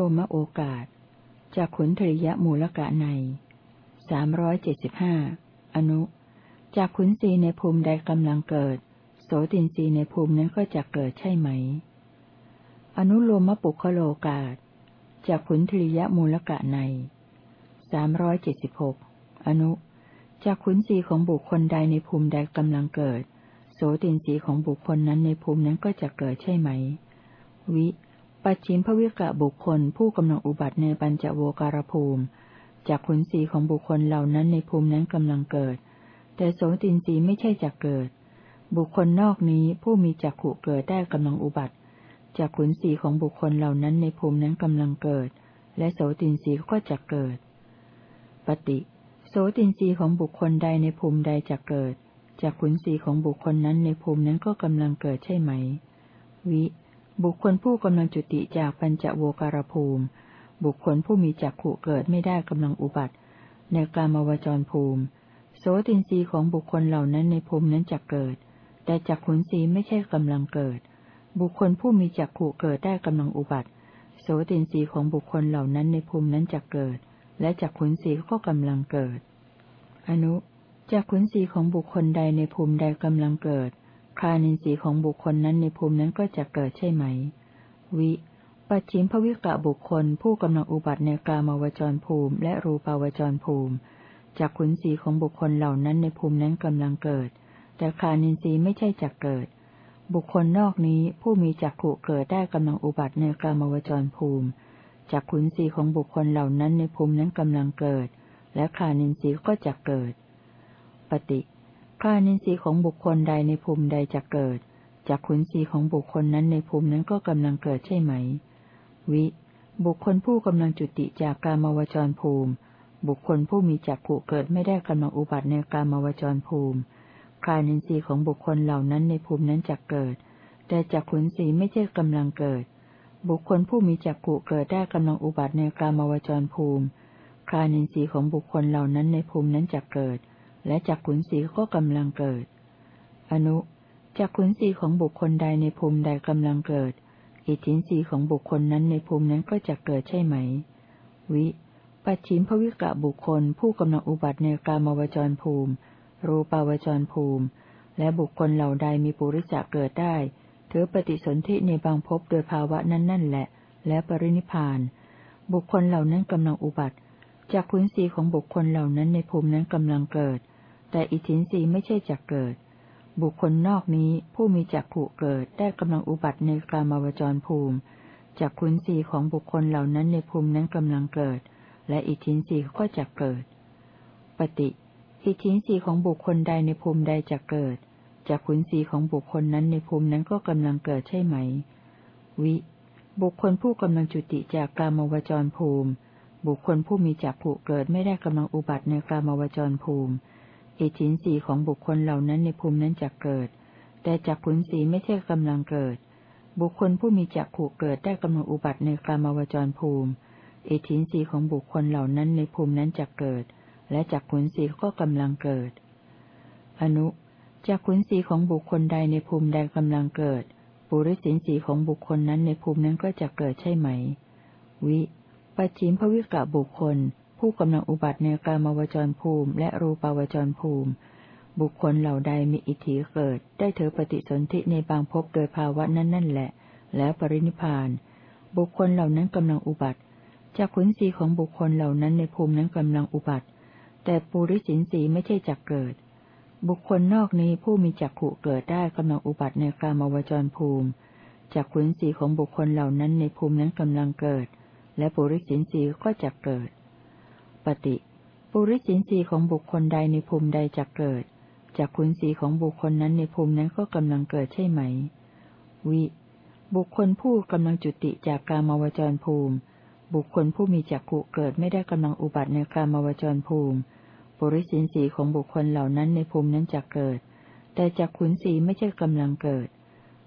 โลมโอกาส จากขุนทริยมูลกะในสามร้อยเจ็ดสิบห้าอนุ จากขุนศีในภูมิใดกำลังเกิด โสตินรีในภูมินั้นก็จะเกิดใช่ไหม อนุโลมปุคโลกาส จากขุนทริยมูลกะในสามร้อยเจ็ดสิบหกอนุจากขุนศีของบุคคลใดในภูมิใดกำลังเกิด โสตินรีของบุคคลนั้นในภูมินั้นก็จะเกิดใช่ไหม วิ ปัจฉิมภวิกะบุคคลผู้กำลังอุบัติในปัญจโวการภูมิจากขุนศีของบุคคลเหล่านั้นในภูมินั้นกำลังเกิด แต่โสตินรีไม่ใช่จักเกิด บุคคลนอกนี้ผู้มีจักขุเกิดได้กำลังอุบัติจากขุนศีของบุคคลเหล่านั้นในภูมินั้นกำลังเกิด และโสตินรีก็จะเกิด ปฏิ โสตินรีของบุคคลใดในภูมิใดจะเกิดจากขุนศีของบุคคลนั้นในภูมินั้นก็กำลังเกิดใช่ไหม วิ บุคคลผู้กำลังจุติจากปัญจโวการภูมิ บุคคลผู้มีจักขุเกิดไม่ได้กำลังอุบัติ ในกามวจรภูมิ โสตินรีของบุคคลเหล่านั้นในภูมินั้นจะเกิด แต่จักขุนรีไม่ใช่กำลังเกิด บุคคลผู้มีจักขุเกิดได้กำลังอุบัติ โสตินรีของบุคคลเหล่านั้นในภูมินั้นจะเกิด และจักขุนรีก็กำลังเกิด อนุจักขุนรีของบุคคลใดในภูมิใดกำลังเกิด คานินทรีย์ของบุคคลนั้นในภูมินั้นก็จะเกิดใช่ไหม วิ ปัจฉิมภวิกะบุคคล ผู้กำลังอุบัติในกามาวจรภูมิ และรูปาวจรภูมิ จากขุนศีของบุคคลเหล่านั้นในภูมินั้นกำลังเกิด แต่คานินทรีย์ไม่ใช่จักเกิด บุคคลนอกนี้ผู้มีจักขุเกิดได้กำลังอุบัติในกามาวจรภูมิ จากขุนศีของบุคคลเหล่านั้นในภูมินั้นกำลังเกิด และคานินทรีย์ก็จะเกิด ปฏิ คานินทรีย์ของบุคคลใดในภูมิใดจะเกิดจากขุนศีของบุคคลนั้นในภูมินั้นก็กำลังเกิดใช่ไหม วิ บุคคลผู้กำลังจุติจากกามวจรภูมิ บุคคลผู้มีจักขุเกิดไม่ได้กำลังอุบัติในกามวจรภูมิคานินทรีย์ของบุคคลเหล่านั้นในภูมินั้นจะเกิด แต่จากขุนศีไม่ใช่กำลังเกิด บุคคลผู้มีจักขุเกิดได้กำลังอุบัติในกามวจรภูมิคานินทรีย์ของบุคคลเหล่านั้นในภูมินั้นจะเกิด และจักขุนสีก็กำลังเกิด อนุจักขุนสีของบุคคลใดในภูมิใดกำลังเกิด อิทธินสีของบุคคลนั้นในภูมินั้นก็จะเกิดใช่ไหม วิ ปัจฉิมภวิกะบุคคลผู้กำลังอุบัติในกามวจรภูมิ รูปาวจรภูมิ และบุคคลเหล่าใดมีปุริจะเกิดได้ถือปฏิสนธิในบางภพโดยภาวะนั้นนั่นแหละ และปรินิพาน บุคคลเหล่านั้นกำลังอุบัติจากขุนสีของบุคคลเหล่านั้นในภูมินั้นกำลังเกิด แต่อิทินรีไม่ใช่จักเกิด บุคคลนอกนี้ผู้มีจักผูเกิดได้กำลังอุบัติในกามาวจรภูมิจากขุนศีของบุคคลเหล่านั้นในภูมินั้นกำลังเกิด และอิทินรีก็จะเกิด ปฏิ อิทินรีของบุคคลใดในภูมิใดจะเกิดจากขุนศีของบุคคลนั้นในภูมินั้นก็กำลังเกิดใช่ไหม วิ บุคคลผู้กำลังจุติจากกามาวจรภูมิ บุคคลผู้มีจักผูเกิดไม่ได้กำลังอุบัติในกามาวจรภูมิ อิทธินสีของบุคคลเหล่านั้นในภูมินั้นจะเกิด แต่จักขุนสีไม่ใช่กำลังเกิด บุคคลผู้มีจักขู่เกิดได้กำลังอุบัติในกามวจรภูมิอิทธินสีของบุคคลเหล่านั้นในภูมินั้นจะเกิด และจักขุนสีก็กำลังเกิด อนุจักขุนสีของบุคคลใดในภูมิใดกำลังเกิด ปุริสินสีของบุคคลนั้นในภูมินั้นก็จะเกิดใช่ไหม วิปัจฉิมภวิกะบุคคล ผู้กำลังอุบัติในกามวจรภูมิ และรูปาวจรภูมิ บุคคลเหล่าใดมีอิทธิเกิด ได้เถอปฏิสนธิในบางภพโดยภาวะนั้นนั่นแหละ แล้วปรินิพาน บุคคลเหล่านั้นกำลังอุบัติจากขุนศีของบุคคลเหล่านั้นในภูมินั้นกำลังอุบัติ แต่ปุริสินสีไม่ใช่จักเกิด บุคคลนอกนี้ผู้มีจักขุเกิดได้กำลังอุบัติในกามวจรภูมิจากขุนศีของบุคคลเหล่านั้นในภูมินั้นกำลังเกิด และปุริสินสีก็จะเกิด ปฏิปุริสินสีของบุคคลใดในภูมิใดจะเกิด จากขุนสีของบุคคลนั้นในภูมินั้นก็กำลังเกิดใช่ไหม วิ บุคคลผู้กำลังจุติจากกามาวจรภูมิ บุคคลผู้มีจักขุเกิดไม่ได้กำลังอุบัติในกามาวจรภูมิ ปุริสินสีของบุคคลเหล่านั้นในภูมินั้นจะเกิด แต่จากขุนสีไม่ใช่กำลังเกิด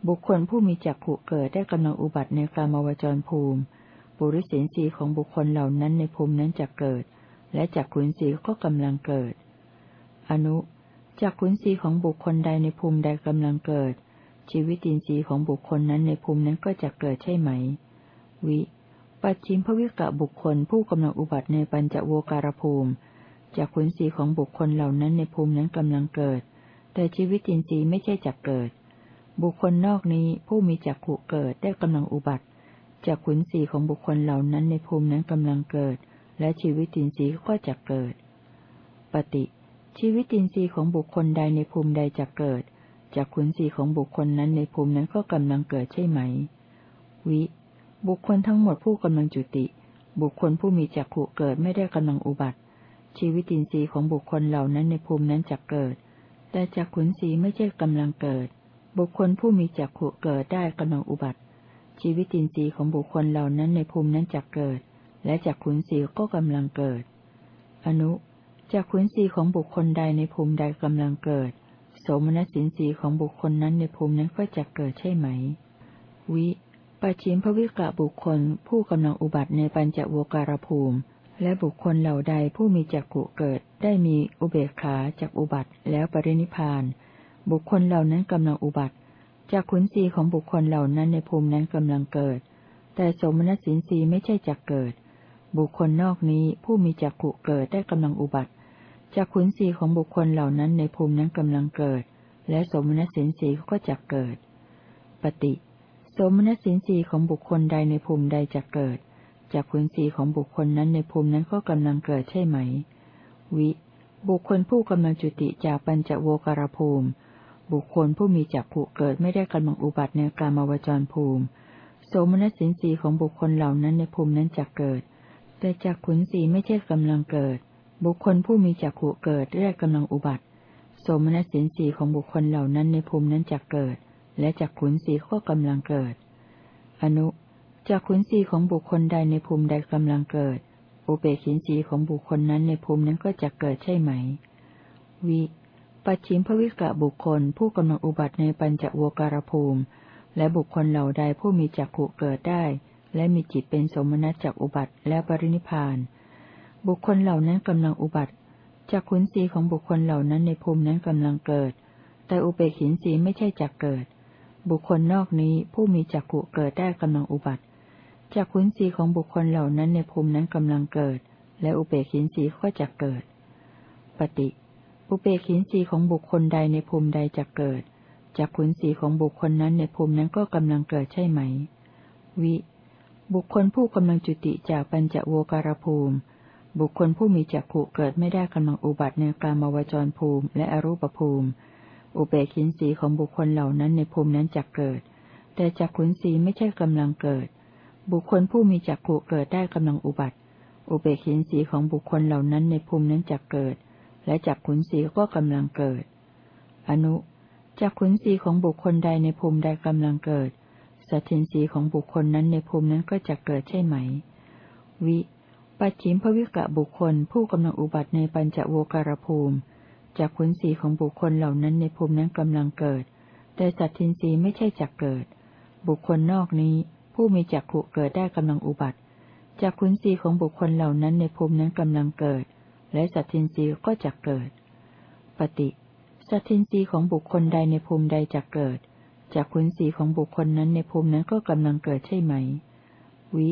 บุคคลผู้มีจักขุเกิดได้กำลังอุบัติในกามาวจรภูมิปุริสินสีของบุคคลเหล่านั้นในภูมินั้นจะเกิด และจักขุนสีก็กำลังเกิด อนุจักขุนสีของบุคคลใดในภูมิใดกำลังเกิด ชีวิตินทรีย์ของบุคคลนั้นในภูมินั้นก็จะเกิดใช่ไหม วิ ปัจฉิมภวิกะบุคคลผู้กำลังอุบัติในปัญจโวการภูมิจากขุนศีของบุคคลเหล่านั้นในภูมินั้นกำลังเกิด แต่ชีวิตินทรีย์ไม่ใช่จักเกิด บุคคลนอกนี้ผู้มีจักขุเกิดได้กำลังอุบัติจากขุนศีของบุคคลเหล่านั้นในภูมินั้นกำลังเกิด และชีวิตินทรีย์ก็จะเกิด ปฏิ ชีวิตินทรีย์ของบุคคลใดในภูมิใดจะเกิด จากขุนศีของบุคคลนั้นในภูมินั้นก็กำลังเกิดใช่ไหม วิ บุคคลทั้งหมดผู้กำลังจุติ บุคคลผู้มีจักขุเกิดไม่ได้กำลังอุบัติ ชีวิตินทรีย์ของบุคคลเหล่านั้นในภูมินั้นจะเกิด แต่จักขุนสีไม่ใช่กำลังเกิด บุคคลผู้มีจักขุเกิดได้กำลังอุบัติ ชีวิตินทรีย์ของบุคคลเหล่านั้นในภูมินั้นจะเกิด และจักขุนสีก็กำลังเกิด อนุจักขุนสีของบุคคลใดในภูมิใดกำลังเกิด โสมนัสสินสีของบุคคลนั้นในภูมินั้นก็จะเกิดใช่ไหม วิปัจฉิมภวิกะบุคคล ผู้กำลังอุบัติในปัญจโวการภูมิ และบุคคลเหล่าใดผู้มีจักขุเกิด ได้มีอุเบกขาจากอุบัติแล้วปรินิพาน บุคคลเหล่านั้นกำลังอุบัติจากขุนศีของบุคคลเหล่านั้นในภูมินั้นกำลังเกิด แต่สมณสินสีไม่ใช่จักเกิด บุคคลนอกนี้ผู้มีจักขุเกิดได้กำลังอุบัติจากขุนศีของบุคคลเหล่านั้นในภูมินั้นกำลังเกิด และสมณสินสีก็จักเกิด ปฏิ สมณสินสีของบุคคลใดในภูมิใดจะเกิดจากขุนสีของบุคคลนั้นในภูมินั้นก็กำลังเกิดใช่ไหม วิ บุคคลผู้กำลังจุติจากปัญจโวการภูมิ บุคคลผู้มีจักขุเกิดไม่ได้กำลังอุบัติในกามวจรภูมิ โสมนัสินสีของบุคคลเหล่านั้นในภูมินั้นจะเกิด แต่จากขุนสีไม่ใช่กำลังเกิด บุคคลผู้มีจักขุเกิดได้กำลังอุบัติโสมนสินสีของบุคคลเหล่านั้นในภูมินั้นจะเกิด และจากขุนสีก็กำลังเกิด อนุจากขุนสีของบุคคลใดในภูมิใดกำลังเกิด อุเบกินสีของบุคคลนั้นในภูมินั้นก็จะเกิดใช่ไหม วิปัจฉิมภวิกะบุคคลผู้กำลังอุบัติในปัญจโวการภูมิ และบุคคลเหล่าใดผู้มีจักขุเกิดได้ และมีจิตเป็นสมณะจากอุบัติและปรินิพานบุคคลเหล่านั้นกำลังอุบัติจากขุนสีของบุคคลเหล่านั้นในภูมินั้นกำลังเกิด แต่อุเบกินสีไม่ใช่จักเกิด บุคคลนอกนี้ผู้มีจักขุเกิดได้กำลังอุบัติจากขุนสีของบุคคลเหล่านั้นในภูมินั้นกำลังเกิด และอุเบกินสีก็จะเกิด ปฏิอุเบกินสีของบุคคลใดในภูมิใดจะเกิดจากขุนสีของบุคคลนั้นในภูมินั้นก็กำลังเกิดใช่ไหม วิ บุคคลผู้กำลังจุติจากปัญจโวการภูมิ บุคคลผู้มีจักขุเกิดไม่ได้กำลังอุบัติในกลามวจรภูมิ และอรูปภูมิ อุเบกินสีของบุคคลเหล่านั้นในภูมินั้นจะเกิด แต่จักขุนสีไม่ใช่กำลังเกิด บุคคลผู้มีจักขุเกิดได้กำลังอุบัติ อุเบกินสีของบุคคลเหล่านั้นในภูมินั้นจะเกิด และจักขุนสีก็กำลังเกิด อนุจักขุนสีของบุคคลใดในภูมิใดกำลังเกิด สัตินสีของบุคคลนั้นในภูมินั้นก็จะเกิดใช่ไหม วิ ปัจฉิมภวิกะบุคคล ผู้กำลังอุบัติในปัญจโวการภูมิจากผลสีของบุคคลเหล่านั้นในภูมินั้นกำลังเกิด แต่สัตทินรีไม่ใช่จักเกิด บุคคลนอกนี้ ผู้มีจักขุเกิดได้กำลังอุบัติจากขุนสีของบุคคลเหล่านั้นในภูมินั้นกำลังเกิด และสัตทินรีก็จะเกิด ปฏิ สัตทินรีของบุคคลใดในภูมิใดจะเกิด จากขุนสีของบุคคลนั้นในภูมินั้นก็กำลังเกิดใช่ไหม วิ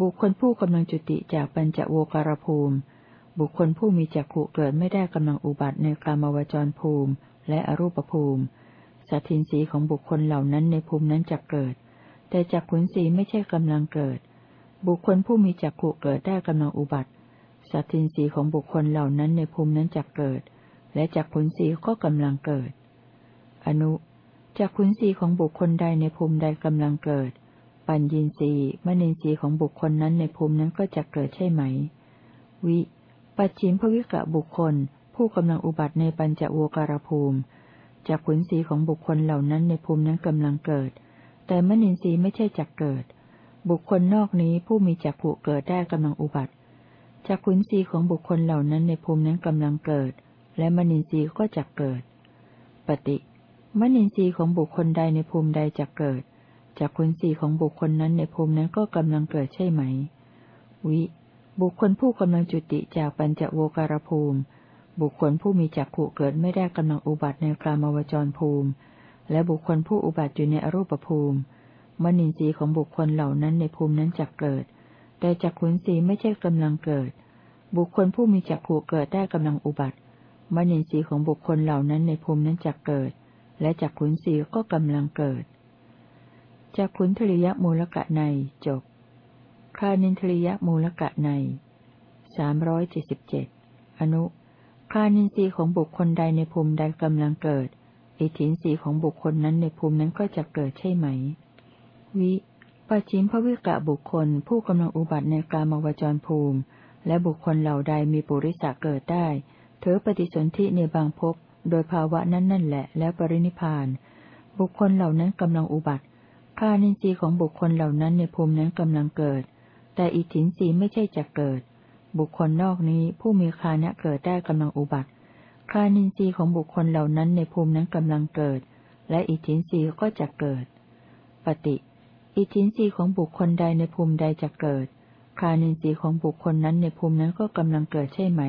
บุคคลผู้กำลังจุติจากปัญจโวการภูมิ บุคคลผู้มีจักขุเกิดไม่ได้กำลังอุบัติในกามวจรภูมิ และอรูปภูมิ สัตินสีของบุคคลเหล่านั้นในภูมินั้นจะเกิด แต่จักขุนสีไม่ใช่กำลังเกิด บุคคลผู้มีจักขุเกิดได้กำลังอุบัติ สัตินสีของบุคคลเหล่านั้นในภูมินั้นจะเกิด และจักขุนสีก็กำลังเกิด อนุ จักขุนสีของบุคคลใดในภูมิใดกำลังเกิด ปัญญีสีมณีสีของบุคคลนั้นในภูมินั้นก็จะเกิดใช่ไหม วิ ปัจฉิมภวิกะบุคคล ผู้กำลังอุบัติในปัญจโวการภูมิ จากขุนสีของบุคคลเหล่านั้นในภูมินั้นกำลังเกิด แต่มนินทรีไม่ใช่จักเกิด บุคคลนอกนี้ผู้มีจักขุเกิดได้กำลังอุบัติจากขุนสีของบุคคลเหล่านั้นในภูมินั้นกำลังเกิด และมนินทรีก็จักเกิด ปฏิ มนินทรีย์ของบุคคลใดในภูมิใดจักเกิดจากขุนสีของบุคคลนั้นในภูมินั้นก็กำลังเกิดใช่ไหม วิ บุคคลผู้กำลังจุติจากปัญจโวการภูมิ บุคคลผู้มีจักขุเกิดไม่ได้กำลังอุบัติในกลามวจรภูมิ และบุคคลผู้อุบัติอยู่ในอรูปภูมิ มนินทรีย์ของบุคคลเหล่านั้นในภูมินั้นจะเกิด แต่จักขุนสีไม่ใช่กำลังเกิด บุคคลผู้มีจักขู่เกิดได้กำลังอุบัติมณีสีของบุคคลเหล่านั้นในภูมินั้นจักเกิด และจักขุนสีก็กำลังเกิดจักขุนทริยมูลกะในจบคานินทริยมูลกะในสามร้อยเจ็ดสิบเจ็ดอนุคานินทรีย์ของบุคคลใดในภูมิใดกำลังเกิด อิทธินรีของบุคคลนั้นในภูมินั้นก็จะเกิดใช่ไหม วิปัจฉิมพวิกะบุคคล ผู้กำลังอุบัติในกามวจรภูมิ และบุคคลเหล่าใดมีปุริสะเกิดได้เถอปฏิสนธิในบางภพ โดยภาวะนั้นนั่นแหละ แล้วปรินิพาน บุคคลเหล่านั้นกำลังอุบัติคานินทรีย์ของบุคคลเหล่านั้นในภูมินั้นกำลังเกิด แต่อิทธินรีไม่ใช่จะเกิด บุคคลนอกนี้ผู้มีคานะเกิดได้กำลังอุบัติคานินทรีย์ของบุคคลเหล่านั้นในภูมินั้นกำลังเกิด และอิทินรีก็จะเกิด ปฏิ อิทินรีของบุคคลใดในภูมิใดจะเกิด คานินทรีย์ของบุคคลนั้นในภูมินั้นก็กำลังเกิดใช่ไหม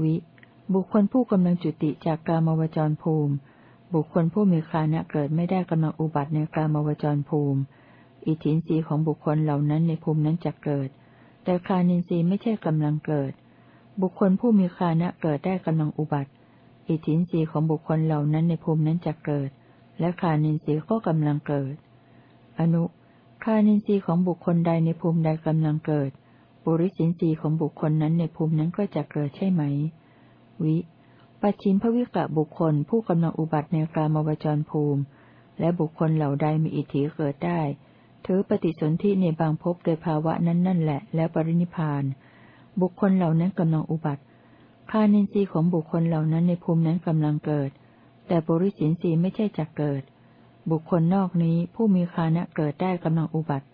วิ บุคคลผู้กำลังจุติจากกามวจรภูมิ บุคคลผู้มีคานะเกิดไม่ได้กำลังอุบัติในกามวจรภูมิ อิทธินรีของบุคคลเหล่านั้นในภูมินั้นจะเกิด แต่คานินทรีย์ไม่ใช่กำลังเกิด บุคคลผู้มีคานะเกิดได้กำลังอุบัติ อิทธินรีของบุคคลเหล่านั้นในภูมินั้นจะเกิด และคานินทรีย์ก็กำลังเกิด อนุคานินทรีย์ของบุคคลใดในภูมิใดกำลังเกิด ปุริสินทรีย์ของบุคคลนั้นในภูมินั้นก็จะเกิดใช่ไหม วิปัจฉิมภวิกะบุคคลผู้กำลังอุบัติในกามวจรภูมิ และบุคคลเหล่าใดมีอิทธิเกิดได้ ถือปฏิสนธิในบางภพโดยภาวะนั้นนั่นแหละ แล้วปรินิพาน บุคคลเหล่านั้นกำลังอุบัติคานินทรีย์ของบุคคลเหล่านั้นในภูมินั้นกำลังเกิด แต่บริสินทรีย์ไม่ใช่จะเกิด บุคคลนอกนี้ผู้มีคานะเกิดได้กำลังอุบัติ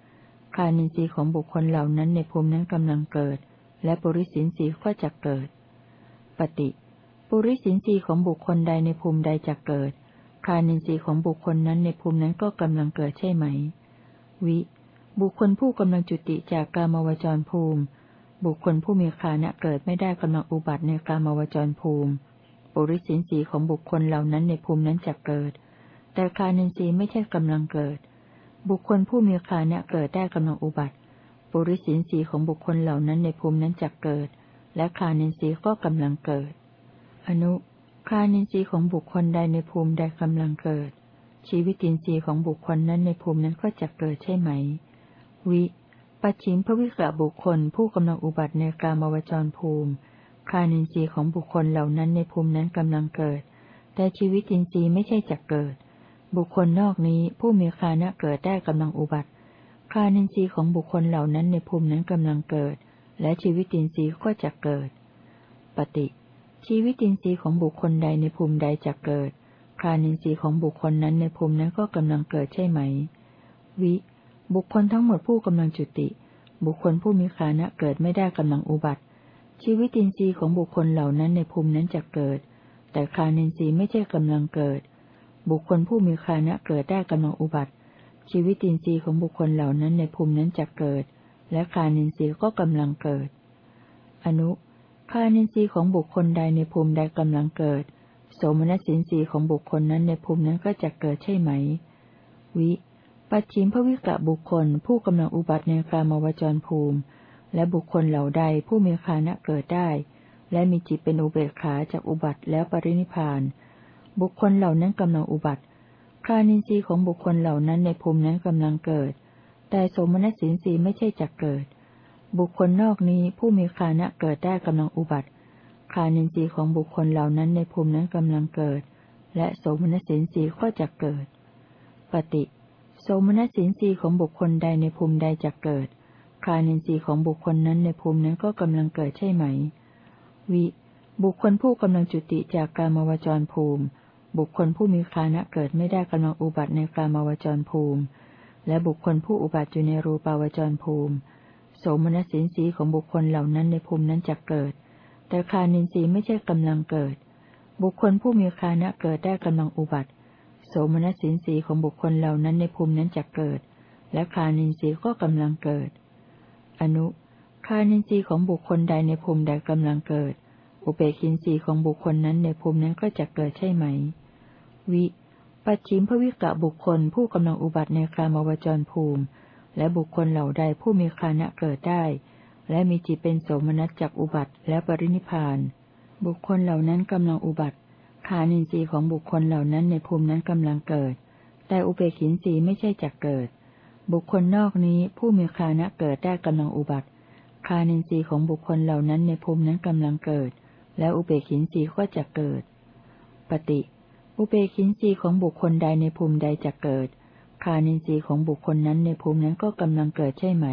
คานินทรีย์ของบุคคลเหล่านั้นในภูมินั้นกำลังเกิด และบริสินทรีย์ก็จะเกิด ปฏิปุริสินทรีย์ของบุคคลใดในภูมิใดจะเกิด คานินทรีย์ของบุคคลนั้นในภูมินั้นก็กำลังเกิดใช่ไหม วิ บุคคลผู้กำลังจุติจากกามวจรภูมิ บุคคลผู้มีคานะเกิดไม่ได้กำลังอุบัติในกามวจรภูมิ ปุริสินสีของบุคคลเหล่านั้นในภูมินั้นจะเกิด แต่คานินทรีย์ไม่ใช่กำลังเกิด บุคคลผู้มีคานะเกิดได้กำลังอุบัติ ปุริสินสีของบุคคลเหล่านั้นในภูมินั้นจะเกิด และคานินทรีย์ก็กำลังเกิด อนุ คานินทรีย์ของบุคคลใดในภูมิใดกำลังเกิด ชีวิตินทรีย์ของบุคคลนั้นในภูมินั้นก็จะเกิดใช่ไหม วิปัจฉิมพวิกะบุคคลผู้กำลังอุบัติในกามวจรภูมิ คานินทรีย์ของบุคคลเหล่านั้นในภูมินั้นกำลังเกิด แต่ชีวิตินทรีย์ไม่ใช่จักเกิด บุคคลนอกนี้ผู้มีคานะเกิดได้กำลังอุบัติ คานินทรีย์ของบุคคลเหล่านั้นในภูมินั้นกำลังเกิด และชีวิตินทรีย์ก็จะเกิด ปฏิ ชีวิตินทรีย์ของบุคคลใดในภูมิใดจะเกิด คานินทรีย์ของบุคคลนั้นในภูมินั้นก็กำลังเกิดใช่ไหม วิ บุคคลทั้งหมดผู้กำลังจุติ บุคคลผู้มีขานะเกิดไม่ได้กำลังอุบัติ ชีวิตินทรีย์ของบุคคลเหล่านั้นในภูมินั้นจะเกิด แต่คานินทรีย์ไม่ใช่กำลังเกิด บุคคลผู้มีคานะเกิดได้กำลังอุบัติ ชีวิตินทรีย์ของบุคคลเหล่านั้นในภูมินั้นจะเกิด และคานินทรีย์ก็กำลังเกิด อนุคานินทรีย์ของบุคคลใดในภูมิใดกำลังเกิด โสมนัสินทรีย์ของบุคคลนั้นในภูมินั้นก็จะเกิดใช่ไหม วิปัจฉิมพวิกะบุคคลผู้กำลังอุบัติในกามวจรภูมิ และบุคคลเหล่าใดผู้มีคานะเกิดได้ และมีจิตเป็นอุเบกขาจากอุบัติแล้วปรินิพาน บุคคลเหล่านั้นกำลังอุบัติคานินทรีย์ของบุคคลเหล่านั้นในภูมินั้นกำลังเกิด แต่สมณสินทรีไม่ใช่จักเกิด บุคคลนอกนี้ผู้มีคานะเกิดได้กำลังอุบัติคานินทรีย์ของบุคคลเหล่านั้นในภูมินั้นกำลังเกิด และโสมณสินทรีย์ก็จะเกิด ปฏิ โสมนัสสินสีของบุคคลใดในภูมิใดจะเกิด คานินทรีย์ของบุคคลนั้นในภูมินั้นก็กำลังเกิดใช่ไหม วิ บุคคลผู้กำลังจุติจากกามวจรภูมิ บุคคลผู้มีคานะเกิดไม่ได้กำลังอุบัติในกามวจรภูมิ และบุคคลผู้อุบัติอยู่ในรูปาวจรภูมิ โสมนัสสินสีของบุคคลเหล่านั้นในภูมินั้นจะเกิด แต่คานินทรีไม่ใช่กำลังเกิด บุคคลผู้มีคานะเกิดได้กำลังอุบัติ โสมนัสสินสีของบุคคลเหล่านั้นในภูมินั้นจะเกิด และคานินทรีก็กำลังเกิด อนุคานินทรีของบุคคลใดในภูมิใดกำลังเกิด อุเบกินทรีของบุคคลนั้นในภูมินั้นก็จะเกิดใช่ไหม วิ ปัจฉิมพวิกะบุคคลผู้กำลังอุบัติในคามวจรภูมิ และบุคคลเหล่าใดผู้มีคานะเกิดได้ และมีจิตเป็นโสมนัสจากอุบัติและปรินิพาน บุคคลเหล่านั้นกำลังอุบัติคานินทรีย์ของบุคคลเหล่านั้นในภูมินั้นกำลังเกิด แต่อุเบกินทรีย์ไม่ใช่จักเกิด บุคคลนอกนี้ผู้มีคานะเกิดได้กำลังอุบัติคานินทรีย์ของบุคคลเหล่านั้นในภูมินั้นกำลังเกิด และอุเบกินทรีย์ก็จะเกิด ปฏิ อุเบกินทรีของบุคคลใดในภูมิใดจะเกิด คานินทรีย์ของบุคคลนั้นในภูมินั้นก็กำลังเกิดใช่ไหม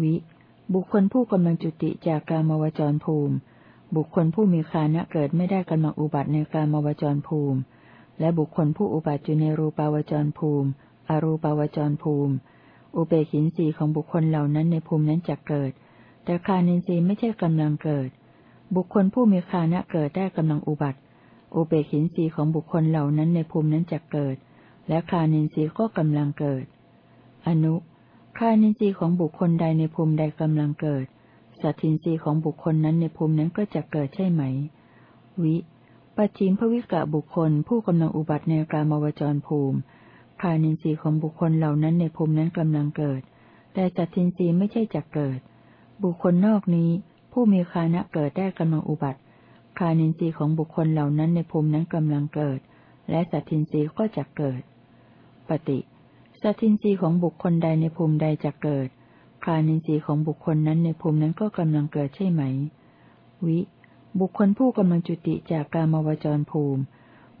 วิ บุคคลผู้กำลังจุติจากกามวจรภูมิ บุคคลผู้มีคานะเกิดไม่ได้กำลังอุบัติในกามวจรภูมิ และบุคคลผู้อุบัติอยู่ในรูปาวจรภูมิ อรูปาวจรภูมิ อุเบกินทรีของบุคคลเหล่านั้นในภูมินั้นจะเกิด แต่คานินทรีย์ไม่ใช่กำลังเกิด บุคคลผู้มีคานะเกิดได้กำลังอุบัติ อุเบกินทรีของบุคคลเหล่านั้นในภูมินั้นจะเกิด และคานินทรีย์ก็กำลังเกิด อนุคานินทรีย์ของบุคคลใดในภูมิใดกำลังเกิด สัตทินทรีย์ของบุคคลนั้นในภูมินั้นก็จะเกิดใช่ไหม วิปัจฉิมภวิกะบุคคล ผู้กำลังอุบัติในกามวจรภูมิคานินทรีย์ของบุคคลเหล่านั้นในภูมินั้นกำลังเกิด แต่สัตทินทรีย์ไม่ใช่จะเกิด บุคคลนอกนี้ ผู้มีคานะเกิดได้กำลังอุบัติ คานินทรีย์ของบุคคลเหล่านั้นในภูมินั้นกำลังเกิด และสัตทินทรีย์ก็จะเกิด ปฏิสัตินรีของบุคคลใดในภูมิใดจะเกิด คานินทรีย์ของบุคคลนั้นในภูมินั้นก็กำลังเกิดใช่ไหม วิ บุคคลผู้กำลังจุติจากกามวจรภูมิ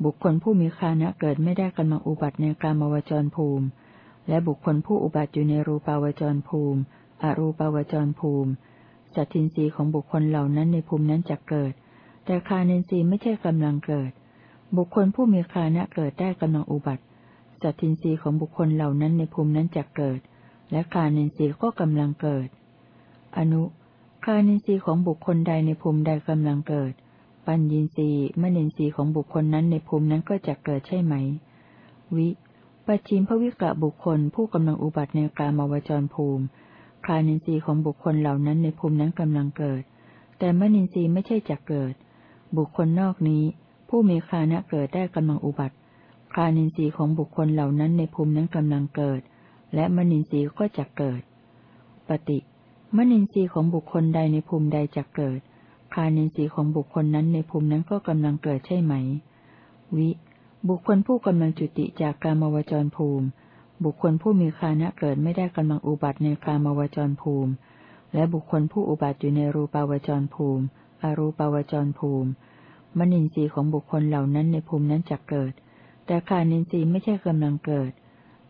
บุคคลผู้มีคานะเกิดไม่ได้กำลังอุบัติในกามวจรภูมิ และบุคคลผู้อุบัติอยู่ในรูปาวจรภูมิ อรูปาวจรภูมิ สัตทินรีของบุคคลเหล่านั้นในภูมินั้นจะเกิด แต่คานินทรีย์ไม่ใช่กำลังเกิด บุคคลผู้มีคานะเกิดได้กำลังอุบัติ สัตทินรีของบุคคลเหล่านั้นในภูมินั้นจะเกิด และคานินทรีย์ก็กำลังเกิด อนุ คานินทรีย์ของบุคคลใดในภูมิใดกำลังเกิด ปัญญินทรีย์มณินทรีย์ของบุคคลนั้นในภูมินั้นก็จะเกิดใช่ไหม วิปัจฉิมภวิกะบุคคลผู้กำลังอุบัติในกามาวจรภูมิ คานินทรีย์ของบุคคลเหล่านั้นในภูมินั้นกำลังเกิด แต่มณินทรีย์ไม่ใช่จะเกิด บุคคลนอกนี้ ผู้มีคานะเกิดได้กำลังอุบัติ คานินทรีย์ของบุคคลเหล่านั้นในภูมินั้นกำลังเกิด และมนินทรีย์ก็จะเกิด ปฏิมนินทรีย์ของบุคคลใดในภูมิใดจะเกิด คานินทรีย์ของบุคคลนั้นในภูมินั้นก็กำลังเกิดใช่ไหม วิ บุคคลผู้กำลังจุติจากกามวจรภูมิ บุคคลผู้มีคานะเกิดไม่ได้กำลังอุบัติในกามวจรภูมิ และบุคคลผู้อุบัติอยู่ในรูปาวจรภูมิ อรูปาวจรภูมิ มนินทรีย์ของบุคคลเหล่านั้นในภูมินั้นจะเกิด แต่คานินทรีย์ไม่ใช่กำลังเกิด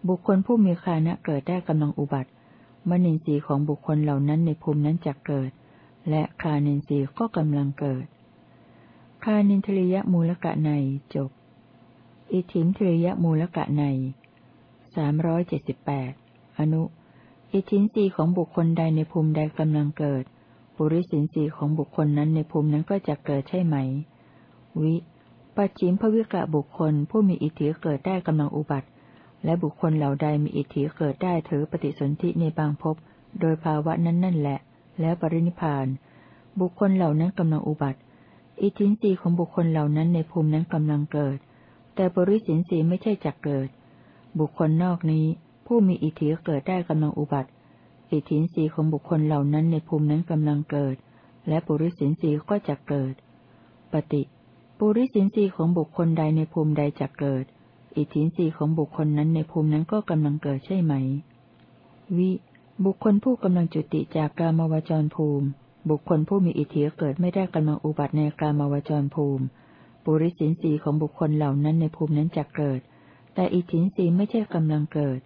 บุคคลผู้มีคานะเกิดได้กำลังอุบัติ มนินทรีย์ของบุคคลเหล่านั้นในภูมินั้นจะเกิด และคานินทรีย์ก็กำลังเกิด คานินทริยมูลกะในจบ อิทิมทริยมูลกะในสามร้อยเจ็ดสิบแปดอนุ อิทินรีของบุคคลใดในภูมิใดกำลังเกิด ปุริสินรีของบุคคลนั้นในภูมินั้นก็จะเกิดใช่ไหม วิ ปัจฉิมภวิกะบุคคลผู้มีอิทธิเกิดได้กำลังอุบัติ และบุคคลเหล่าใดมีอิทธิเกิดได้ถือปฏิสนธิในบางภพ โดยภาวะนั้นนั่นแหละ แล้วปรินิพาน บุคคลเหล่านั้นกำลังอุบัติ อิทธินรีของบุคคลเหล่านั้นในภูมินั้นกำลังเกิด แต่บริสินสีไม่ใช่จักเกิด บุคคลนอกนี้ผู้มีอิทธิเกิดได้กำลังอุบัติ อิทธินรีของบุคคลเหล่านั้นในภูมินั้นกำลังเกิด และบุริสินสีก็จะเกิด ปฏิปุริสินสีของบุคคลใดในภูมิใดจะเกิด อิทธินสีของบุคคลนั้นในภูมินั้นก็กำลังเกิดใช่ไหม วิ บุคคลผู้กำลังจุติจากกามวจรภูมิ บุคคลผู้มีอิทธิเกิดไม่ได้กำลังอุบัติในกามวจรภูมิ ปุริสินสีของบุคคลเหล่านั้นในภูมินั้นจะเกิด แต่อิทธินสีไม่ใช่กำลังเกิด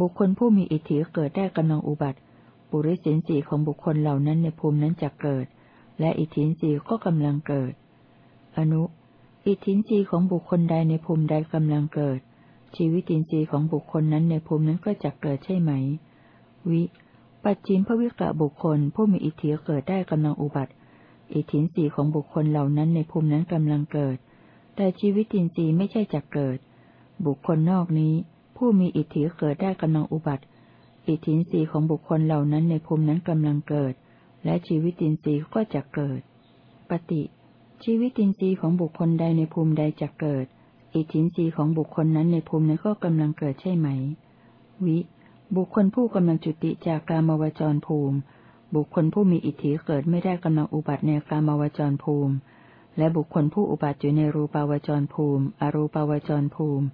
บุคคลผู้มีอิทธิเกิดได้กำลังอุบัติ ปุริสินสีของบุคคลเหล่านั้นในภูมินั้นจะเกิด และอิทธินสีก็กำลังเกิด อนุ อิทธินรีของบุคคลใดในภูมิใดกำลังเกิด ชีวิตินทรีย์ของบุคคลนั้นในภูมินั้นก็จะเกิดใช่ไหม วิ ปัจจิมภวิกะบุคคล ผู้มีอิทธิเกิดได้กำลังอุบัติ อิทธินรีของบุคคลเหล่านั้นในภูมินั้นกำลังเกิด แต่ชีวิตินทรีย์ไม่ใช่จะเกิด บุคคลนอกนี้ ผู้มีอิทธิเกิดได้กำลังอุบัติ อิทธินรีของบุคคลเหล่านั้นในภูมินั้นกำลังเกิด และชีวิตินทรีย์ก็จะเกิด ปฏิ ชีวิตินทรีย์ของบุคคลใดในภูมิใดจะเกิด อิทธินรีของบุคคลนั้นในภูมินั้นก็กำลังเกิดใช่ไหม วิ บุคคลผู้กำลังจุติจากกามวจรภูมิ บุคคลผู้มีอิทธิเกิดไม่ได้กำลังอุบัติในกามวจรภูมิ และบุคคลผู้อุบัติอยู่ในรูปาวจรภูมิ อรูปาวจรภูมิ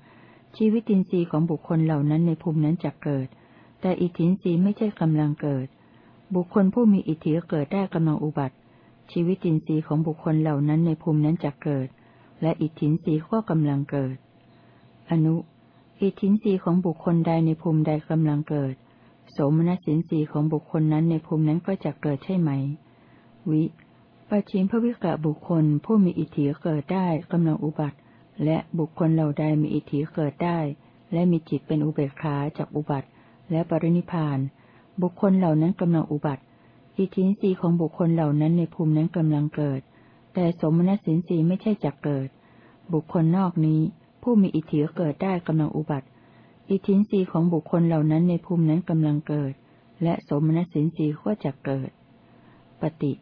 ชีวิตินทรีย์ของบุคคลเหล่านั้นในภูมินั้นจะเกิด แต่อิทธินทรีย์ไม่ใช่กำลังเกิด บุคคลผู้มีอิทธิเกิดได้กำลังอุบัติ ชีวิตินทรีย์ของบุคคลเหล่านั้นในภูมินั้นจะเกิด และอิทธินทรีย์ก็กำลังเกิด อนุ อิทธินทรีของบุคคลใดในภูมิใดกำลังเกิด โสมนัสินทรีของบุคคลนั้นในภูมินั้นก็จะเกิดใช่ไหม วิปัจฉิมพวิกะบุคคลผู้มีอิทธิเกิดได้กำลังอุบัติ และบุคคลเหล่าใดมีอิทธิเกิดได้ และมีจิตเป็นอุเบกขาจากอุบัติ และปรินิพาน บุคคลเหล่านั้นกำลังอุบัติ อิทธินรีของบุคคลเหล่านั้นในภูมินั้นกำลังเกิด แต่สมณสินรีไม่ใช่จักเกิด บุคคลนอกนี้ ผู้มีอิทธิเกิดได้กำลังอุบัติ อิทธินรีของบุคคลเหล่านั้นในภูมินั้นกำลังเกิด และสมณสินรีก็จะเกิด ปฏิ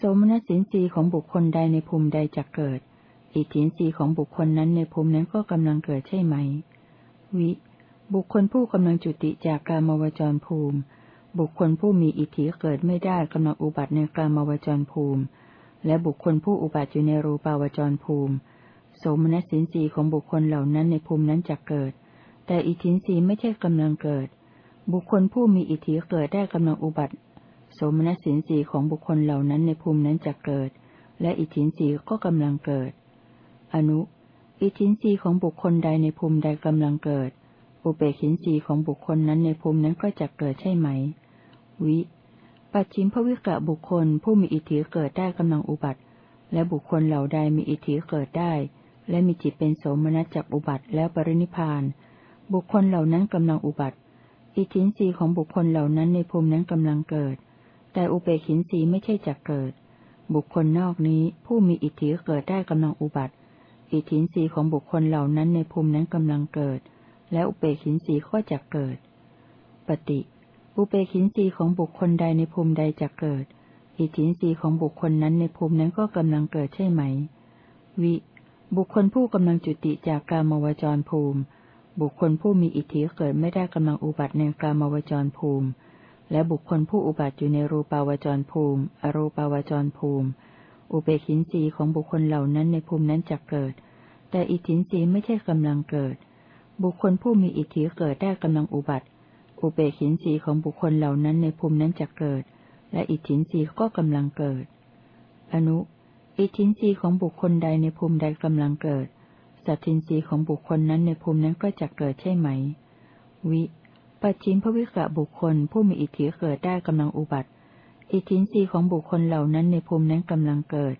สมณสินรีของบุคคลใดในภูมิใดจะเกิด อิทธินรีของบุคคลนั้นในภูมินั้นก็กำลังเกิดใช่ไหม วิ บุคคลผู้กำลังจุติจากกามวจรภูมิ บุคคลผู้มีอิทธิเกิดไม่ได้กำลังอุบัติในกามวจรภูมิ และบุคคลผู้อุบัติอยู่ในรูปาวจรภูมิโสมนัสสินสีของบุคคลเหล่านั้นในภูมินั้นจะเกิด แต่อิทธินสีไม่ใช่กำลังเกิด บุคคลผู้มีอิทธิเกิดได้กำลังอุบัติโสมนัสสินสีของบุคคลเหล่านั้นในภูมินั้นจะเกิด และอิทธินสีก็กำลังเกิด อนุ อิทินสีของบุคคลใดในภูมิใดกำลังเกิด อุเบกินสีของบุคคลนั้นในภูมินั้นก็จะเกิดใช่ไหม วิ ปัจฉิมพวิกะบุคคลผู้มีอิทธิเกิดได้กำลังอุบัติ และบุคคลเหล่าใดมีอิทธิเกิดได้ และมีจิตเป็นโสมนัสจักอุบัติแล้วปรินิพานบุคคลเหล่านั้นกำลังอุบัติ อิทินรีของบุคคลเหล่านั้นในภูมินั้นกำลังเกิด แต่อุเบกินรีไม่ใช่จักเกิด บุคคลนอกนี้ผู้มีอิทธิเกิดได้กำลังอุบัติ อิทินรีของบุคคลเหล่านั้นในภูมินั้นกำลังเกิด และอุเบกินรีก็จะเกิด ปฏิ อุเบกินรีของบุคคลใดในภูมิใดจะเกิด อิทินรีของบุคคลนั้นในภูมินั้นก็กำลังเกิดใช่ไหม วิ บุคคลผู้กำลังจุติจากกามวจรภูมิ บุคคลผู้มีอิทธิเกิดไม่ได้กำลังอุบัติในกามวจรภูมิ และบุคคลผู้อุบัติอยู่ในรูปาวจรภูมิ อรูปาวจรภูมิ อุเบกินสีของบุคคลเหล่านั้นในภูมินั้นจะเกิด แต่อิทธินสีไม่ใช่กำลังเกิด บุคคลผู้มีอิทธิเกิดได้กำลังอุบัติ อุเบกินสีของบุคคลเหล่านั้นในภูมินั้นจะเกิด และอิทธินสีก็กำลังเกิด อนุ อิทินรีของบุคคลใดในภูมิใดกำลังเกิด สัตทินรีของบุคคลนั้นในภูมินั้นก็จะเกิดใช่ไหม วิปัจฉิมพวิกะบุคคลผู้มีอิทธิเกิดได้กำลังอุบัติ อิทินรีของบุคคลเหล่านั้นในภูมินั้นกำลังเกิด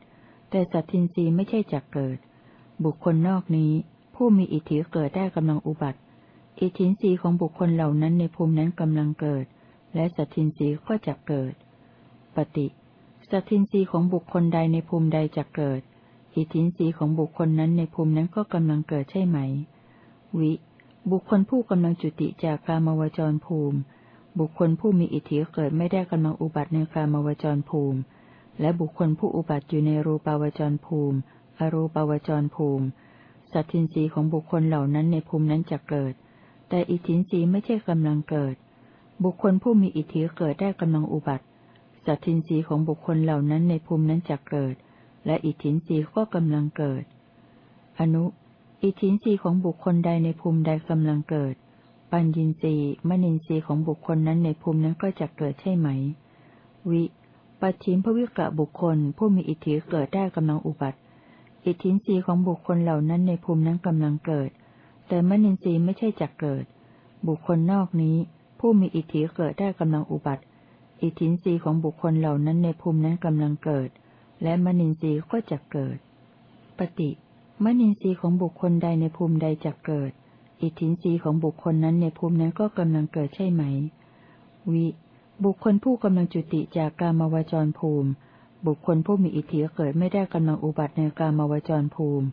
แต่สัตทินรีไม่ใช่จักเกิด บุคคลนอกนี้ ผู้มีอิทธิเกิดได้กำลังอุบัติ อิทินรีของบุคคลเหล่านั้นในภูมินั้นกำลังเกิด และสัตทินรีก็จะเกิด ปฏิสัตทินรีของบุคคลใดในภูมิใดจะเกิด อิทธินรีของบุคคลนั้นในภูมินั้นก็กำลังเกิดใช่ไหม วิ บุคคลผู้กำลังจุติจากกามวจรภูมิ บุคคลผู้มีอิทธิเกิดไม่ได้กำลังอุบัติในกามวจรภูมิ และบุคคลผู้อุบัติอยู่ในรูปาวจรภูมิ อรูปาวจรภูมิ สัตทินรีของบุคคลเหล่านั้นในภูมินั้นจะเกิด แต่อิทธินรีไม่ใช่กำลังเกิด บุคคลผู้มีอิทธิเกิดได้กำลังอุบัติ สัตทินรีของบุคคลเหล่านั้นในภูมินั้นจะเกิด และอิทธินรีก็กำลังเกิด อนุ อิทธินรีของบุคคลใดในภูมิใดกำลังเกิด ปัญญินรีมณินรีของบุคคลนั้นในภูมินั้นก็จะเกิดใช่ไหม วิ ปัจฉิมพวิกะบุคคล ผู้มีอิทธิเกิดได้กำลังอุบัติ อิทธินรีของบุคคลเหล่านั้นในภูมินั้นกำลังเกิด แต่มณินทรีไม่ใช่จักเกิด บุคคลนอกนี้ ผู้มีอิทธิเกิดได้กำลังอุบัติ อิทธินรีของบุคคลเหล่านั้นในภูมินั้นกำลังเกิด และมนินทรีก็จะเกิด ปฏิมนินทรีของบุคคลใดในภูมิใดจะเกิด อิทธินรีของบุคคลนั้นในภูมินั้นก็กำลังเกิดใช่ไหม วิ บุคคลผู้กำลังจุติจากกามวจรภูมิ บุคคลผู้มีอิทธิเกิดไม่ได้กำลังอุบัติในกามวจรภูมิ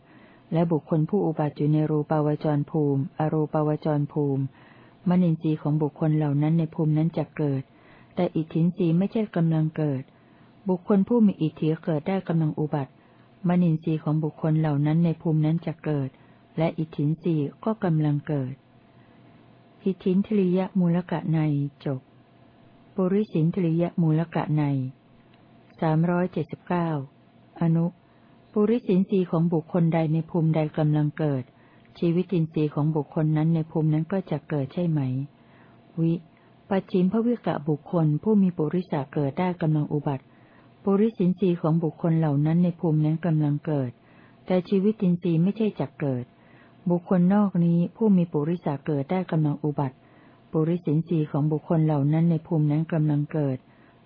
และบุคคลผู้อุบัติอยู่ในรูปาวจรภูมิ อรูปาวจรภูมิ มนินทรีย์ของบุคคลเหล่านั้นในภูมินั้นจะเกิด แต่อิทธินรีไม่ใช่กำลังเกิด บุคคลผู้มีอิทธิเกิดได้กำลังอุบัติ มนินทรีย์ของบุคคลเหล่านั้นในภูมินั้นจะเกิด และอิทธินรีก็กำลังเกิดหิทินทริยมูลกะในจบปุริสินทริยมูลกะในสามร้อยเจ็ดสิบเก้าอนุ ปุริสินสีของบุคคลใดในภูมิใดกำลังเกิด ชีวิตินทรีย์ของบุคคลนั้นในภูมินั้นก็จะเกิดใช่ไหม วิปัจฉิมพวิกะบุคคลผู้มีปุริสาเกิดได้กำลังอุบัติ ปุริสินทรีย์ของบุคคลเหล่านั้นในภูมินั้นกำลังเกิด แต่ชีวิตินทรีย์ไม่ใช่จักเกิด บุคคลนอกนี้ผู้มีปุริสาเกิดได้กำลังอุบัติ ปุริสินทรีย์ของบุคคลเหล่านั้นในภูมินั้นกำลังเกิด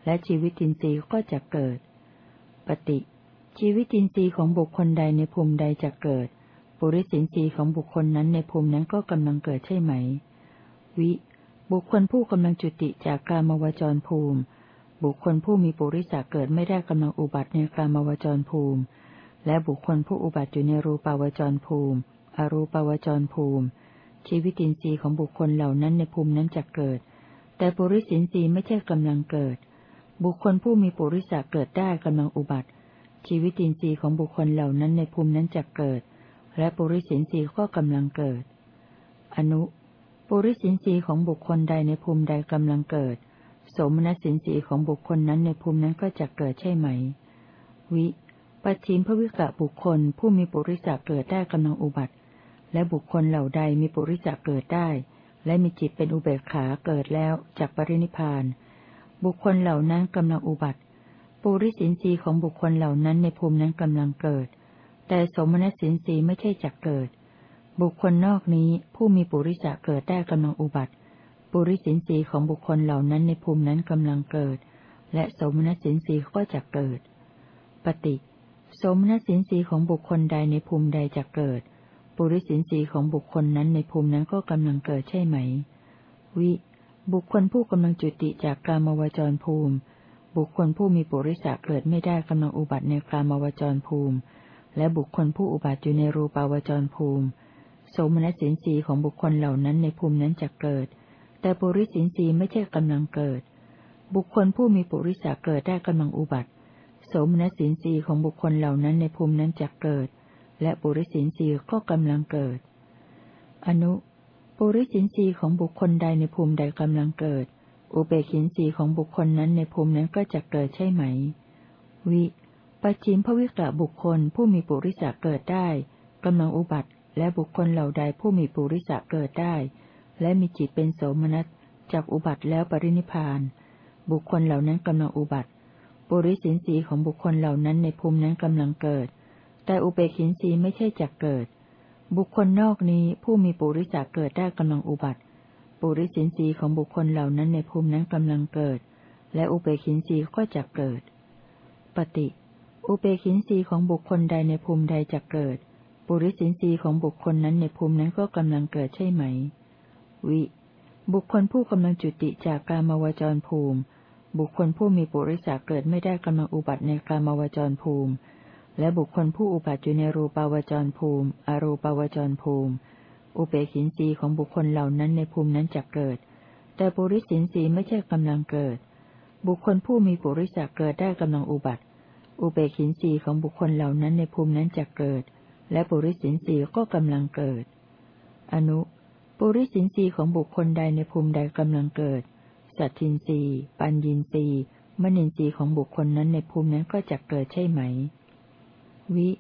และชีวิตินทรีย์ก็จะเกิด ปฏิ ชีวิตินทรีย์ของบุคคลใดในภูมิใดจะเกิด ปุริสินทรีย์ของบุคคลนั้นในภูมินั้นก็กำลังเกิดใช่ไหม วิ บุคคลผู้กำลังจุติจากกามวจรภูมิ บุคคลผู้มีปุริสาเกิดไม่ได้กำลังอุบัติในกามวจรภูมิ และบุคคลผู้อุบัติอยู่ในรูปาวจรภูมิ อรูปาวจรภูมิ ชีวิตินทรีย์ของบุคคลเหล่านั้นในภูมินั้นจะเกิด แต่ปุริสินทรีย์ไม่ใช่กำลังเกิด บุคคลผู้มีปุริสาเกิดได้กำลังอุบัติ ชีวิตินทรีย์ของบุคคลเหล่านั้นในภูมินั้นจะเกิด และปุริสินทรีย์ก็กำลังเกิด อนุ ปุริสินสีของบุคคลใดในภูมิใดกำลังเกิด สมณสินสีของบุคคลนั้นในภูมินั้นก็จะเกิดใช่ไหม วิปัจฉิมพวิกะบุคคลผู้มีปุริสาเกิดได้กำลังอุบัติ และบุคคลเหล่าใดมีปุริสาเกิดได้ และมีจิตเป็นอุเบกขาเกิดแล้วจากปรินิพาน บุคคลเหล่านั้นกำลังอุบัติ ปุริสินสีของบุคคลเหล่านั้นในภูมินั้นกำลังเกิด แต่สมณสินสีไม่ใช่จักเกิด บุคคลนอกนี้ผู้มีปุริสะเกิดได้กำลังอุบัติ ปุริสินสีของบุคคลเหล่านั้นในภูมินั้นกำลังเกิด และสมณสินสีก็จะเกิด ปฏิ สมณสินสีของบุคคลใดในภูมิใดจะเกิด ปุริสินสีของบุคคลนั้นในภูมินั้นก็กำลังเกิดใช่ไหม วิ บุคคลผู้กำลังจุติจากกามวจรภูมิ บุคคลผู้มีปุริสะเกิดไม่ได้กำลังอุบัติในกามวจรภูมิ และบุคคลผู้อุบัติอยู่ในรูปาวจรภูมิโสมนัสสินสีของบุคคลเหล่านั้นในภูมินั้นจะเกิด แต่ปุริสินสีไม่ใช่กำลังเกิด บุคคลผู้มีปุริสาเกิดได้กำลังอุบัติโสมนัสสินสีของบุคคลเหล่านั้นในภูมินั้นจะเกิด และปุริสินสีก็กำลังเกิด อนุ ปุริสินสีของบุคคลใดในภูมิใดกำลังเกิด อุเบกินสีของบุคคลนั้นในภูมินั้นก็จะเกิดใช่ไหม วิปัจฉิมภวิกะบุคคลผู้มีปุริสาเกิดได้กำลังอุบัติ และบุคคลเหล่าใดผู้มีปุริสะเกิดได้ และมีจิตเป็นโสมนัสจากอุบัติแล้วปรินิพาน บุคคลเหล่านั้นกำลังอุบัติ ปุริสินสีของบุคคลเหล่านั้นในภูมินั้นกำลังเกิด แต่อุเบกินสีไม่ใช่จักเกิด บุคคลนอกนี้ผู้มีปุริสะเกิดได้กำลังอุบัติ ปุริสินสีของบุคคลเหล่านั้นในภูมินั้นกำลังเกิด และอุเบกินสีก็จะเกิด ปฏิ อุเบกินสีของบุคคลใดในภูมิใดจะเกิด ปุริสินสีของบุคคลนั้นในภูมินั้นก็กำลังเกิดใช่ไหม วิ บุคคลผู้กำลังจุติจากกามวจรภูมิ บุคคลผู้มีปุริสาเกิดไม่ได้กำลังอุบัติในกามวจรภูมิ และบุคคลผู้อุบัติอยู่ในรูปาวจรภูมิ อรูปาวจรภูมิ อุเบกินสีของบุคคลเหล่านั้นในภูมินั้นจะเกิด แต่ปุริสินสีไม่ใช่กำลังเกิด บุคคลผู้มีปุริสาเกิดได้กำลังอุบัติ อุเบกินสีของบุคคลเหล่านั้นในภูมินั้นจะเกิด และปุริสินสีก็กำลังเกิด อนุ ปุริสินสีของบุคคลใดในภูมิใดกำลังเกิด สัตทินรีปัญญินรีมณินรีของบุคคลนั้นในภูมินั้นก็จะเกิดใช่ไหม วิ